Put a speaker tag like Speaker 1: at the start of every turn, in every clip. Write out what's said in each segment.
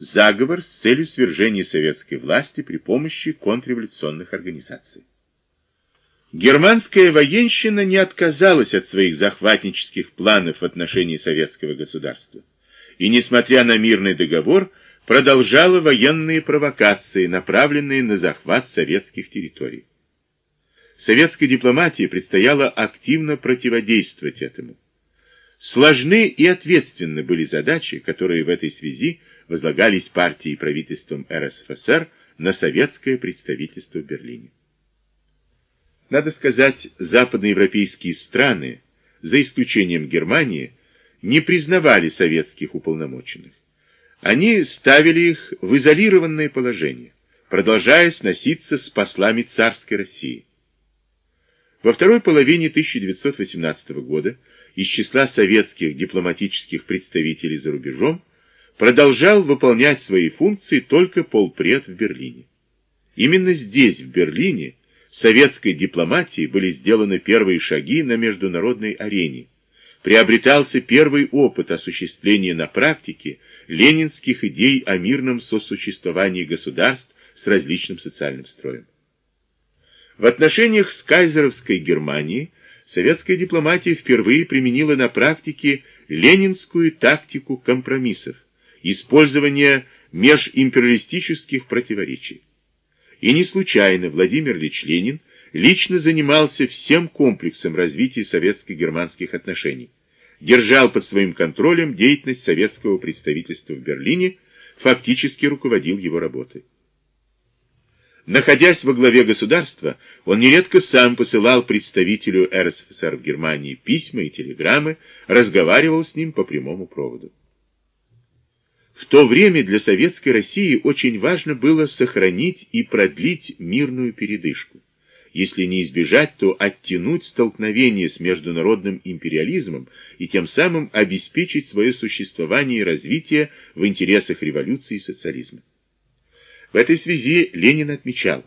Speaker 1: заговор с целью свержения советской власти при помощи контрреволюционных организаций. Германская военщина не отказалась от своих захватнических планов в отношении советского государства и, несмотря на мирный договор, продолжала военные провокации, направленные на захват советских территорий. Советской дипломатии предстояло активно противодействовать этому. Сложны и ответственны были задачи, которые в этой связи возлагались партией и правительством РСФСР на советское представительство в Берлине. Надо сказать, западноевропейские страны, за исключением Германии, не признавали советских уполномоченных. Они ставили их в изолированное положение, продолжая сноситься с послами царской России. Во второй половине 1918 года из числа советских дипломатических представителей за рубежом продолжал выполнять свои функции только полпред в Берлине. Именно здесь, в Берлине, советской дипломатии были сделаны первые шаги на международной арене, приобретался первый опыт осуществления на практике ленинских идей о мирном сосуществовании государств с различным социальным строем. В отношениях с кайзеровской Германией советская дипломатия впервые применила на практике ленинскую тактику компромиссов, использования межимпериалистических противоречий. И не случайно Владимир Ильич Ленин лично занимался всем комплексом развития советско-германских отношений, держал под своим контролем деятельность советского представительства в Берлине, фактически руководил его работой. Находясь во главе государства, он нередко сам посылал представителю РСФСР в Германии письма и телеграммы, разговаривал с ним по прямому проводу. В то время для Советской России очень важно было сохранить и продлить мирную передышку. Если не избежать, то оттянуть столкновение с международным империализмом и тем самым обеспечить свое существование и развитие в интересах революции и социализма. В этой связи Ленин отмечал,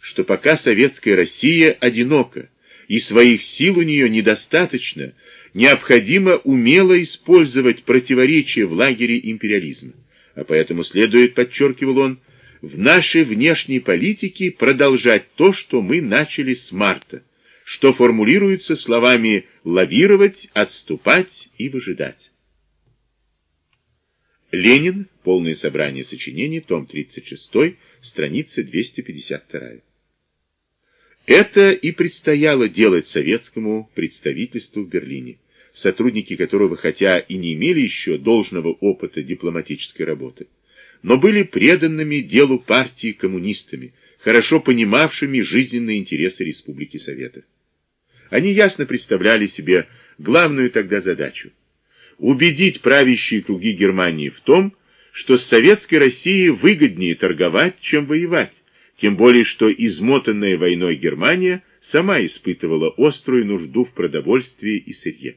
Speaker 1: что пока советская Россия одинока и своих сил у нее недостаточно, необходимо умело использовать противоречия в лагере империализма. А поэтому следует, подчеркивал он, в нашей внешней политике продолжать то, что мы начали с марта, что формулируется словами «лавировать», «отступать» и «выжидать». Ленин. Полное собрание сочинений. Том 36. Страница 252. Это и предстояло делать советскому представительству в Берлине, сотрудники которого, хотя и не имели еще должного опыта дипломатической работы, но были преданными делу партии коммунистами, хорошо понимавшими жизненные интересы Республики Советов. Они ясно представляли себе главную тогда задачу убедить правящие круги Германии в том, что с советской Россией выгоднее торговать, чем воевать, тем более что измотанная войной Германия сама испытывала острую нужду в продовольствии и сырье.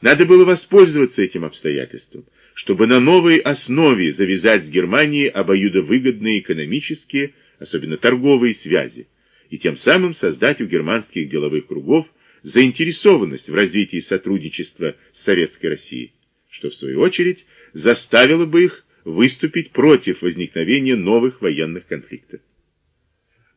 Speaker 1: Надо было воспользоваться этим обстоятельством, чтобы на новой основе завязать с Германией обоюдовыгодные экономические, особенно торговые связи, и тем самым создать у германских деловых кругов заинтересованность в развитии сотрудничества с Советской Россией, что в свою очередь заставило бы их выступить против возникновения новых военных конфликтов.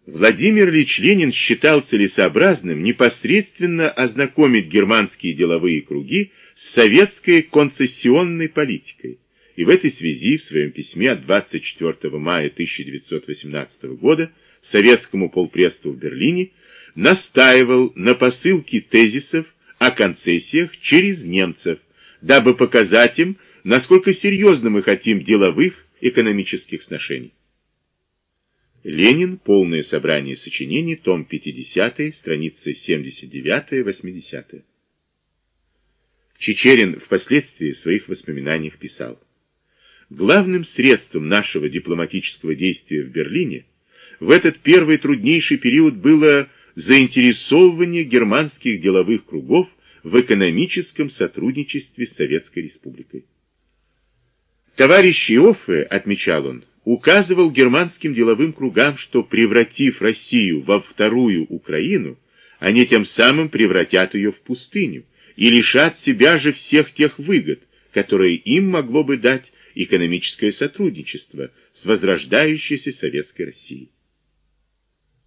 Speaker 1: Владимир Ильич Ленин считал целесообразным непосредственно ознакомить германские деловые круги с советской концессионной политикой, и в этой связи в своем письме от 24 мая 1918 года советскому полпредству в Берлине настаивал на посылке тезисов о концессиях через немцев, дабы показать им, насколько серьезно мы хотим деловых экономических сношений. Ленин. Полное собрание сочинений. Том 50. Страницы 79-80. Чечерин впоследствии в своих воспоминаниях писал. Главным средством нашего дипломатического действия в Берлине в этот первый труднейший период было заинтересовывание германских деловых кругов в экономическом сотрудничестве с Советской Республикой. Товарищ Иоффе, отмечал он, указывал германским деловым кругам, что превратив Россию во вторую Украину, они тем самым превратят ее в пустыню и лишат себя же всех тех выгод, которые им могло бы дать экономическое сотрудничество с возрождающейся Советской Россией.